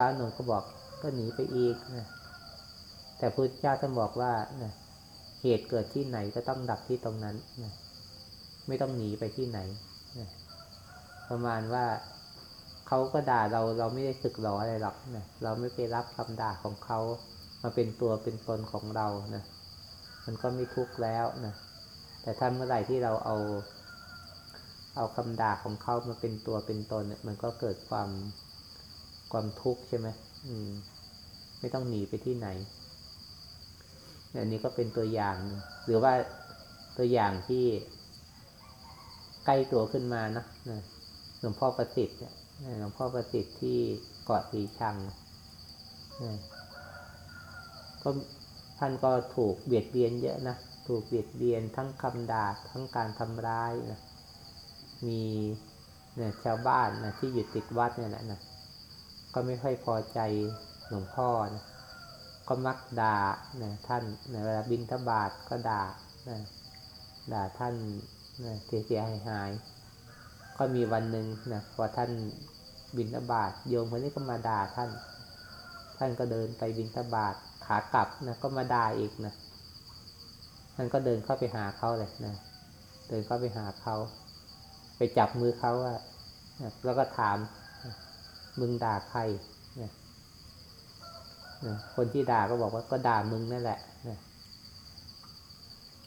พระอานนท์ก็บอกก็หนีไปอีกนะแต่พระพุทธเจ้าท่านบอกว่านะเหตุเกิดที่ไหนก็ต้องดับที่ตรงนั้นนะไม่ต้องหนีไปที่ไหนนะประมาณว่าเขาก็ด่าเราเราไม่ได้สึกหรออะไรหรอกนะเราไม่ไปรับคำด่าของเขามาเป็นตัวเป็นตนของเรานะมันก็ไม่ทุกข์แล้วนะแต่ถ้าเมื่อไหร่ที่เราเอา เอาคำด่าของเขามาเป็นตัวเป็นตนเนี่ยมันก็เกิดความ ความทุกข์ใช่ไหมอืม ไม่ต้องหนีไปที่ไหนอันนี้ก็เป็นตัวอย่าง หรือว่าตัวอย่างที่ใกล้ตัวขึ้นมานะหลวงพ่อประสิทธิ์หลวงพ่อประสิทธิ์ที่เกาะสีชังก็ท่านก็ถูกเบียดเบียนเยอะนะถูกเบียดเบียนทั้งคำด่าทั้งการทำร้ายนะมีเนี่ยชาวบ้านนะที่อยู่ติดวัดเนี่ยแหละนะ ก็ไม่ค่อยพอใจหลวงพ่อนะก็มักด่านะท่านนะเวลาบินทบาทก็ด่านะด่าท่านนะเสียหายหาย ก็มีวันหนึ่งนะพอท่านบินทบาทโยมคนนี้ก็มาด่าท่าน ท่านก็เดินไปบินทบาทขากลับนะก็มาด่าอีกนะท่านก็เดินเข้าไปหาเขาเลยนะเดินเข้าไปหาเขา ไปจับมือเขาอะแล้วก็ถาม มึงด่าใครเนี่ยคนที่ด่าก็บอกว่าก็ด่ามึงนั่นแหละ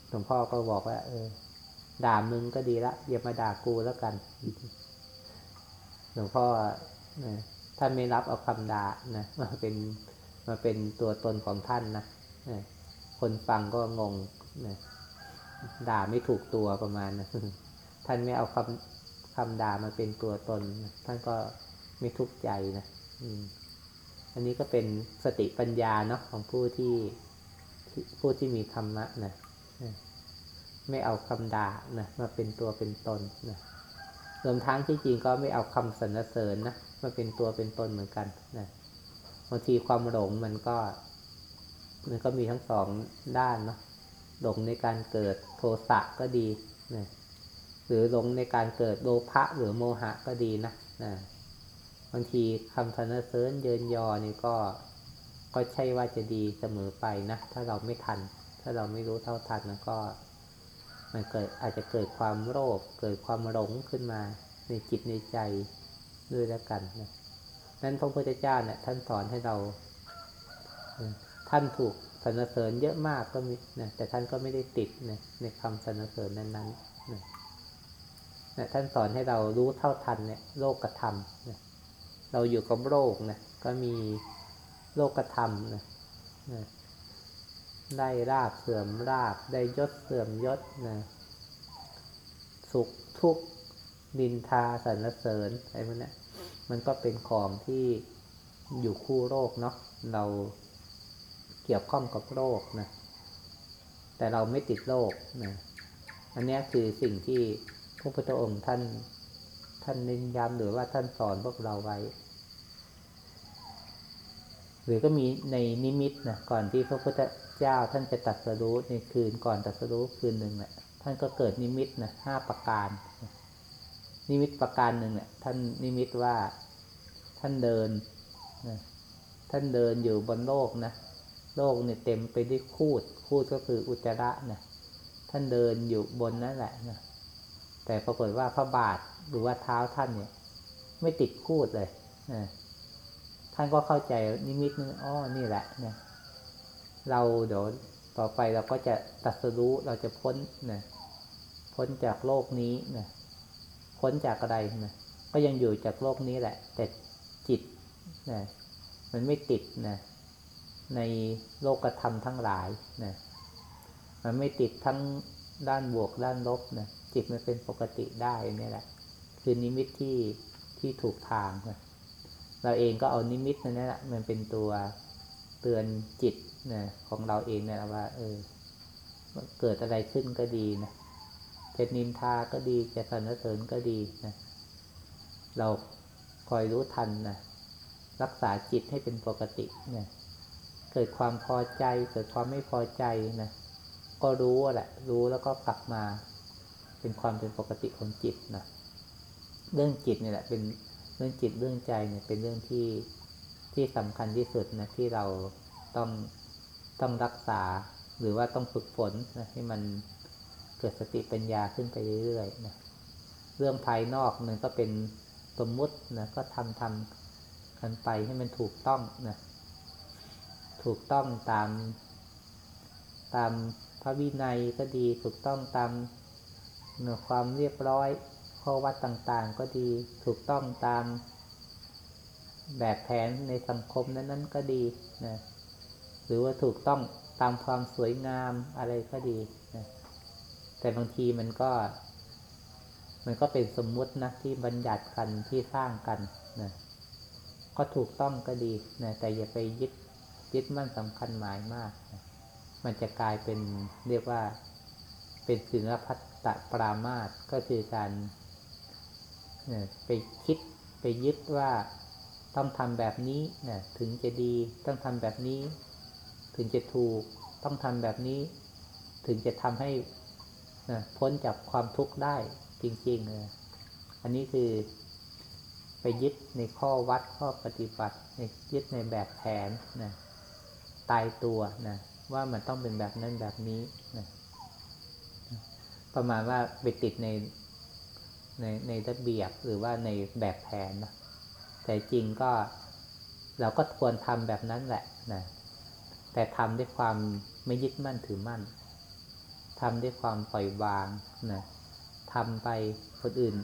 หลวงพ่อก็บอกว่า เออ ด่ามึงก็ดีละอย่ามาด่ากูแล้วกัน หลวงพ่อท่านไม่รับเอาคำด่านะมาเป็นมาเป็นตัวตนของท่านนะคนฟังก็งงนะด่าไม่ถูกตัวประมาณนะท่านไม่เอาคำคำด่ามาเป็นตัวตน ท่านก็ ไม่ทุกข์ใจนะอันนี้ก็เป็นสติปัญญาเนาะของผู้ที่ผู้ที่มีธรรมะนะไม่เอาคำด่านะมาเป็นตัวเป็นตนนะรวมทั้งที่จริงก็ไม่เอาคำสรรเสริญนะมาเป็นตัวเป็นตนเหมือนกันนะบางทีความหลงมันก็ มันก็มีทั้งสองด้านเนาะหลงในการเกิดโทสะก็ดีนะหรือหลงในการเกิดโลภะหรือโมหะก็ดีนะนะ บางทีคำสรรเสริญเยินยอนี่ก็ก็ใช่ว่าจะดีเสมอไปนะ ถ้าเราไม่ทัน ถ้าเราไม่รู้เท่าทันแล้วก็ มันเกิดอาจจะเกิดความโลภเกิดความหลงขึ้นมาในจิตในใจด้วยแล้วกันนะนั้นพระพุทธเจ้าเนี่ยท่านสอนให้เรา ท่านถูกสรรเสริญเยอะมากก็มีนะแต่ท่านก็ไม่ได้ติดนะในคำสรรเสริญนั้นๆนะนะท่านสอนให้เรารู้เท่าทันเนี่ยโลกธรรมนะ เราอยู่กับโลกนะก็มีโลกธรรมนะนะได้ราบเสื่อมราบได้ยศเสื่อมยศนะสุขทุกข์ดินทาสรรเสริญอะไรพวกนี้มันก็เป็นของที่อยู่คู่โลกเนาะเราเกี่ยวข้องกับโลกนะแต่เราไม่ติดโลกนะอันนี้คือสิ่งที่พระพุทธองค์ท่านท่านเน้นย้ำหรือว่าท่านสอนพวกเราไว้ หรือก็มีในนิมิตนะก่อนที่พระพุทธเจ้าท่านจะตัดสรู้ในคืนก่อนตัดสรู้คืนหนึ่งเนะี่ยท่านก็เกิดนิมิตนะห้าประการ นิมิตประการหนึ่งเนี่ยท่านนิมิตว่าท่านเดินนะท่านเดินอยู่บนโลกนะโลกเนี่ยเต็มไปด้วยคูดคูดก็คืออุจจาระนะท่านเดินอยู่บนนั่นแหละนะแต่ปรากฏว่าพระบาทหรือว่าเท้าท่านเนี่ย ไม่ติดคูดเลยนะ ท่านก็เข้าใจนิมิตนึงอ๋อนี่แหละ เนะเราเดี๋ยวต่อไปเราก็จะตัดสู้เราจะพ้นนะพ้นจากโลกนี้นะพ้นจากอะไรนะก็ยังอยู่จากโลกนี้แหละ แต่จิตนะมันไม่ติดนะในโลกธรรมทั้งหลายนะมันไม่ติดทั้งด้านบวกด้านลบนะจิตมันเป็นปกติได้นี่แหละ คือนิมิตที่ที่ถูกทางนะ เราเองก็เอานิมิตนั่นแหละมันเป็นตัวเตือนจิตนะของเราเองเนี่ยว่าเออเกิดอะไรขึ้นก็ดีนะจะนินทาก็ดีจะสรรเสริญก็ดีนะเราคอยรู้ทันนะรักษาจิตให้เป็นปกตินะเกิดความพอใจเกิดความไม่พอใจนะก็รู้แหละ รู้แล้วก็กลับมา เป็นความเป็นปกติของจิตนะเรื่องจิตนี่แหละเป็น เรื่องจิตเรื่องใจเนี่ยเป็นเรื่องที่ที่สำคัญที่สุดนะที่เราต้องต้องรักษา หรือว่าต้องฝึกฝนนะให้มันเกิดสติปัญญาขึ้นไปเรื่อยๆนะเรื่องภายนอกมันก็เป็นสมมุตินะก็ทำทำกันไปให้มันถูกต้องนะถูกต้องตาม ตามพระวินัยก็ดีถูกต้องตามความเรียบร้อย ข้อวัดต่างๆ ก็ดีถูกต้องตามแบบแผนในสังคมนั้นๆก็ดีนะหรือว่าถูกต้องตามความสวยงามอะไรก็ดีนะแต่บางทีมันก็ มันก็เป็นสมมุตินะที่บัญญัติกันที่สร้างกันนะก็ถูกต้องก็ดีนะแต่อย่าไปยึดยึดมั่นสำคัญหมายมากนะมันจะกลายเป็นเรียกว่าเป็นศิลพัตตปรามาสก็คือการ ไปคิดไปยึดว่าต้องทำแบบนี้นะถึงจะดี ต้องทำแบบนี้ ถึงจะถูก ต้องทำแบบนี้ ถึงจะทำให้นะพ้นจากความทุกข์ได้จริงๆเลยอันนี้คือไปยึดในข้อวัดข้อปฏิบัติในยึดในแบบแผนนะตายตัวนะว่ามันต้องเป็นแบบนั้นแบบนี้นะประมาณว่าไปติดใน ในในระเบียบหรือว่าในแบบแผนนะแต่จริงก็เราก็ควรทำแบบนั้นแหละนะแต่ทำด้วยความไม่ยึดมั่นถือมั่นทำด้วยความปล่อยวางนะทำไปคนอื่น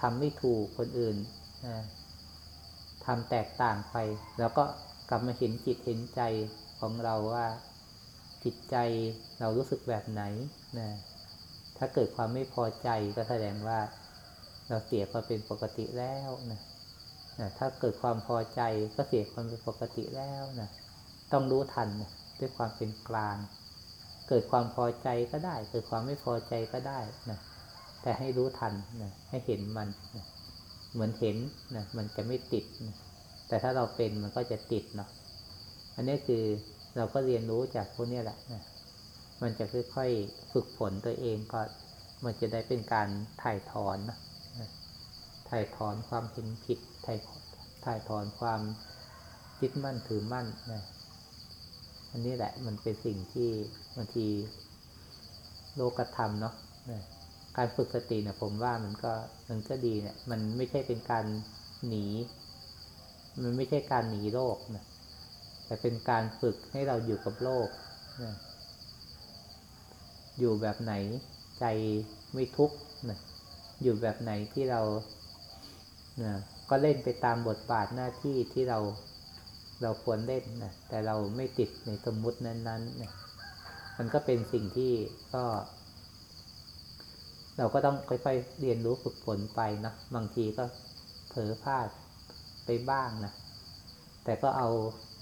ทำไม่ถูกคนอื่นนะทำแตกต่างไป แล้วก็กลับมาเห็นจิตเห็นใจของเราว่าจิตใจเรารู้สึกแบบไหนนะ ถ้าเกิดความไม่พอใจก็แสดงว่า เราเสียความเป็นปกติแล้วนะถ้าเกิดความพอใจก็เสียความเป็นปกติแล้วนะต้องรู้ทันนะด้วยความเป็นกลาง เกิดความพอใจก็ได้ เกิดความไม่พอใจก็ได้นะแต่ให้รู้ทันนะให้เห็นมันนะเหมือนเห็นนะมันจะไม่ติดนะแต่ถ้าเราเป็นมันก็จะติดเนาะอันนี้คือเราก็เรียนรู้จากพวกนี้แหละนะ มันจะค่อยๆฝึกฝนตัวเองก็มันจะได้เป็นการถ่ายถอนนะถ่ายถอนความเห็นผิดถ่ายถ่ายถอนความยึดมั่นถือมั่นนะอันนี้แหละมันเป็นสิ่งที่บางทีโลกธรรมเนาะการฝึกสติเนี่ยผมว่ามันก็มันก็ดีเนี่ย มันไม่ใช่เป็นการหนี มันไม่ใช่การหนีโลกนะแต่เป็นการฝึกให้เราอยู่กับโลกนะ อยู่แบบไหนใจไม่ทุกข์นะอยู่แบบไหนที่เรานะก็เล่นไปตามบทบาทหน้าที่ที่เราเราควรเล่นนะแต่เราไม่ติดในสมมุตินั้นๆนะมันก็เป็นสิ่งที่ก็ เราก็ต้องค่อยๆเรียนรู้ฝึกฝนไปนะบางทีก็เผลอพลาดไปบ้างนะแต่ก็เอา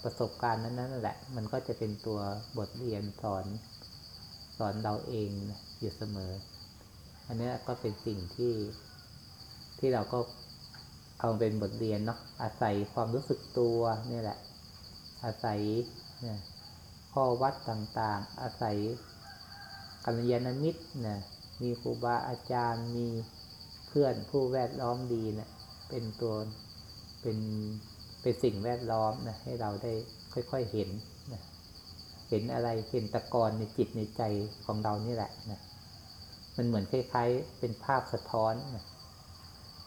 ประสบการณ์นั้นนั่นแหละ มันก็จะเป็นตัวบทเรียนสอน สอนเราเองอยู่เสมอ อันนี้ก็เป็นสิ่งที่ที่เราก็เอาเป็นบทเรียนเนาะอาศัยความรู้สึกตัวนี่แหละ อาศัยเนี่ยข้อวัดต่างๆ อาศัยกัลยาณมิตรนะมีครูบาอาจารย์มีเพื่อนผู้แวดล้อมดีเนะี่ยเป็นตัวเป็นเป็นสิ่งแวดล้อมนะให้เราได้ค่อยๆเห็น เห็นอะไรเห็นตะกอนในจิตในใจของเรานี่แหละนะมันเหมือนคล้ายๆ เป็นภาพสะท้อนนะ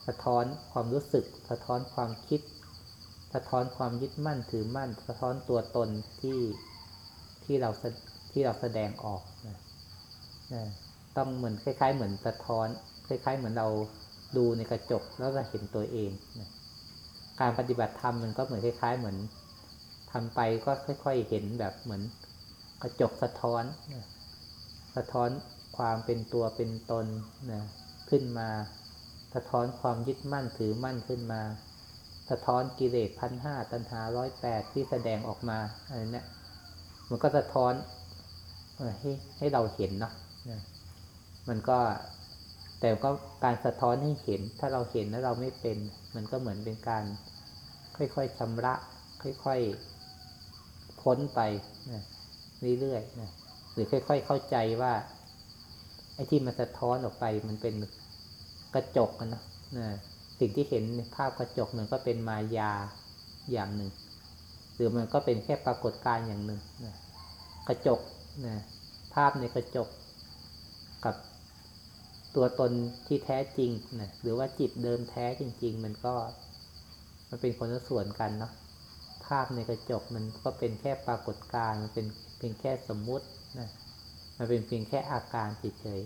สะท้อนความรู้สึก สะท้อนความคิด สะท้อนความยึดมั่นถือมั่น สะท้อนตัวตนที่ที่เราที่เราแสดงออกนะนะต้องเหมือนคล้าย ๆ เหมือนสะท้อน คล้าย ๆ เหมือนเราดูในกระจกแล้วเราเห็นตัวเองนะการปฏิบัติธรรมมันก็เหมือนคล้าย ๆ เหมือนทำไปก็ค่อย ๆ เห็นแบบเหมือน กระจกสะท้อน สะท้อนความเป็นตัวเป็นตนนะขึ้นมา สะท้อนความยึดมั่นถือมั่นขึ้นมา สะท้อนกิเลสพันห้าตัณหาร้อยแปดที่แสดงออกมาอะไรเนี้ยมันก็สะท้อนให้ให้เราเห็นเนาะมันก็แต่ก็การสะท้อนให้เห็น ถ้าเราเห็นแล้วเราไม่เป็น มันก็เหมือนเป็นการ ค่อยๆชำระ ค่อยๆพ้นไปนะ เรื่อยๆนะหรือค่อย ๆ เข้าใจว่าไอ้ที่มันสะท้อนออกไปมันเป็นกระจกนะนะสิ่งที่เห็นภาพกระจกมันก็เป็นมายาอย่างหนึ่ง หรือมันก็เป็นแค่ปรากฏการณ์อย่างหนึ่งนะกระจกนะภาพในกระจกกับตัวตนที่แท้จริงนะหรือว่าจิตเดิมแท้จริง ๆ มันก็ มันเป็นคนละส่วนกันเนาะภาพในกระจกมันก็เป็นแค่ปรากฏการณ์มันเป็น พียงแค่สมมุตินะมันเป็นเพียงแค่อาการเฉย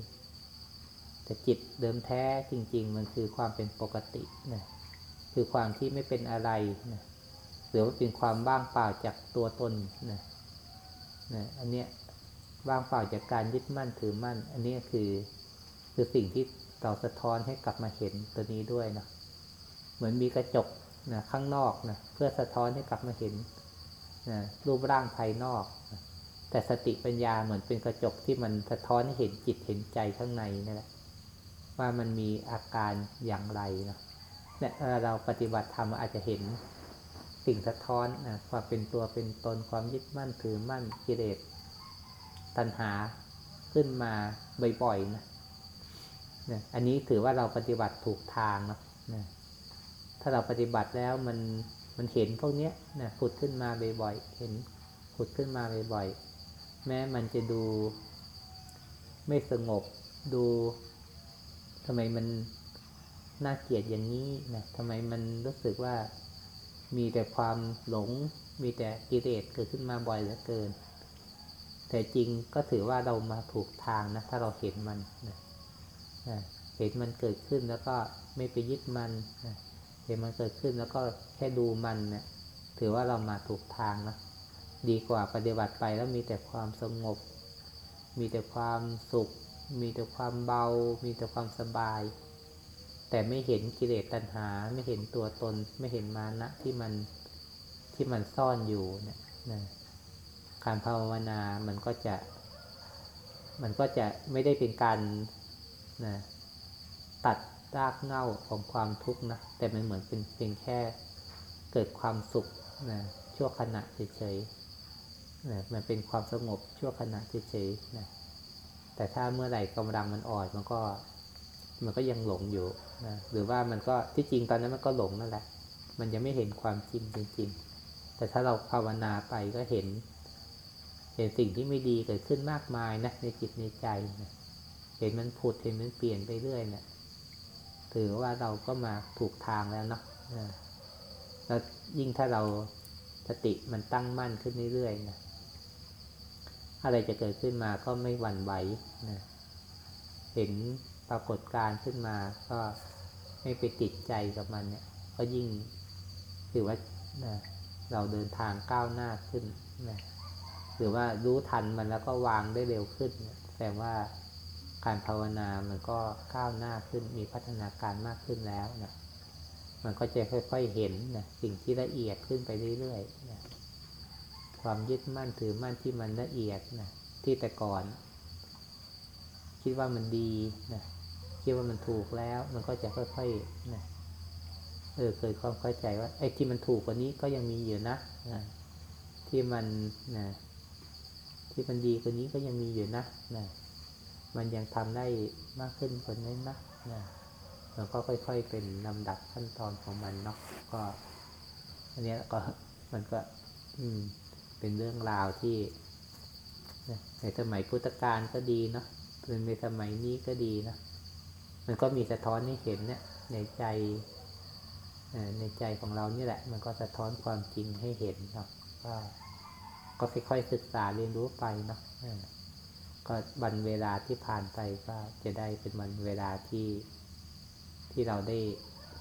ๆแต่จิตเดิมแท้จริง ๆ มันคือความเป็นปกตินะคือความที่ไม่เป็นอะไรนะหรือว่าเป็นความว่างเปล่าจากตัวตนนะนะอันเนี้ยว่างเปล่าจากการยึดมั่นถือมั่น อันนี้คือคือสิ่งที่เราสะท้อนให้กลับมาเห็นตัวนี้ด้วยนะเหมือนมีกระจกนะข้างนอกนะเพื่อสะท้อนให้กลับมาเห็นนะรูปร่างภายนอกนะ แต่สติปัญญาเหมือนเป็นกระจกที่มันสะท้อนให้เห็นจิตเห็นใจข้างในนี่แหละ ว่ามันมีอาการอย่างไรนะเนี่ยเราปฏิบัติธรรมอาจจะเห็นสิ่งสะท้อนนะความเป็นตัวเป็นตนความยึดมั่นถือมั่นกิเลสตัณหาขึ้นมาบ่อยๆนะเนี่ยอันนี้ถือว่าเราปฏิบัติถูกทางเนาะนะถ้าเราปฏิบัติแล้วมันมันเห็นพวกเนี้ยนะผุดขึ้นมาบ่อยๆเห็นผุดขึ้นมาบ่อยๆ แม้มันจะดูไม่สงบดูทำไมมันน่าเกลียดอย่างนี้นะทำไมมันรู้สึกว่ามีแต่ความหลง มีแต่กิเลสเกิดขึ้นมาบ่อยเหลือเกิน แต่จริงก็ถือว่าเรามาถูกทางนะ ถ้าเราเห็นมันนะนะเห็นมันเกิดขึ้นแล้วก็ไม่ไปยึดมันนะเห็นมันเกิดขึ้นแล้วก็แค่ดูมันนะถือว่าเรามาถูกทางนะ ดีกว่าปฏิบัติไปแล้วมีแต่ความสงบ มีแต่ความสุข มีแต่ความเบา มีแต่ความสบาย แต่ไม่เห็นกิเลสตัณหา ไม่เห็นตัวตน ไม่เห็นมานะที่มันที่มันซ่อนอยู่เนี่ยนะการภาวนา มันก็จะ มันก็จะไม่ได้เป็นการนะตัดรากเหง้าของความทุกข์นะ แต่มันเหมือนเป็นเพียงแค่เกิดความสุขนะชั่วขณะเฉยๆ นะมันเป็นความสงบชั่วขณะเฉยๆนะแต่ถ้าเมื่อไหร่กำลังมันอ่อนมันก็ มันก็ยังหลงอยู่นะหรือว่ามันก็ที่จริงตอนนั้นมันก็หลงนั่นแหละ มันยังไม่เห็นความจริงจริง ๆ แต่ถ้าเราภาวนาไปก็เห็น เห็นสิ่งที่ไม่ดีเกิดขึ้นมากมายนะในจิตในใจนะเห็นมันผุดเห็นมันเปลี่ยนไปเรื่อยเนะี่ยถือว่าเราก็มาถูกทางแล้วเนาะแล้วยิ่งถ้าเราสติมันตั้งมั่นขึ้นเรื่อยๆนะ อะไรจะเกิดขึ้นมาก็ไม่หวั่นไหวนะเห็นปรากฏการขึ้นมาก็ไม่ไปติดใจกับมันเนี่ย ก็ยิ่งถือว่านะเราเดินทางก้าวหน้าขึ้นนะหรือว่ารู้ทันมันแล้วก็วางได้เร็วขึ้นแสดงว่าการภาวนามันก็ก้าวหน้าขึ้น มีพัฒนาการมากขึ้นแล้วนะมันก็จะค่อยๆเห็นนะสิ่งที่ละเอียดขึ้นไปเรื่อยๆนะ ความยึดมั่นถือมั่นที่มันละเอียดนะที่แต่ก่อน คิดว่ามันดีนะคิดว่ามันถูกแล้ว มันก็จะค่อยๆนะเออเคยความเข้าใจว่าไอ้ที่มันถูกกว่านี้ก็ยังมีอยู่นะนะที่มันนะที่มันดีกว่านี้ก็ยังมีอยู่นะนะมันยังทำได้มากขึ้นกว่านี้นะนะมันก็ค่อย ๆ เป็นลำดับขั้นตอนของมันเนาะก็ อันนี้ก็มันก็ อืม เป็นเรื่องราวที่ในสมัยพุทธกาลก็ดีเนาะเป็นในสมัยนี้ก็ดีนะมันก็มีสะท้อนให้เห็นเนี่ย ในใจในใจของเรานี่แหละ มันก็สะท้อนความจริงให้เห็นเนาะก็ก็ค่อยๆศึกษาเรียนรู้ไปเนาะก็วันเวลาที่ผ่านไปก็จะได้เป็นวันเวลาที่ที่เราได้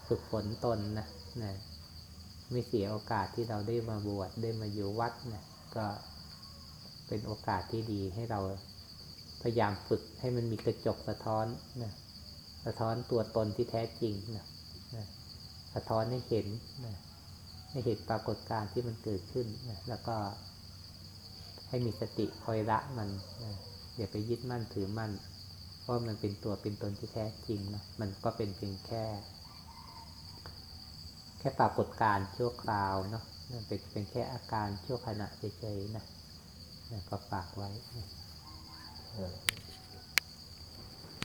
ฝึกฝนตนนะนะ ไม่เสียโอกาสที่เราได้มาบวชได้มาอยู่วัดนะก็เป็นโอกาสที่ดีให้เราพยายามฝึกให้มันมีกระจกสะท้อนนะสะท้อนตัวตนที่แท้จริงนะนะสะท้อนให้เห็นนะให้เห็นปรากฏการณ์ที่มันเกิดขึ้นนะแล้วก็ ให้มีสติคอยละมันนะอย่าไปยึดมั่นถือมั่นเพราะมันเป็นตัวเป็นตนที่แท้จริงนะมันก็เป็นเพียงแค่ ค่ปรากฏการชั่วคราวเนาะมันเป็นเป็นแค่อาการชั่วขณะเฉยๆนะก็ฝากไว้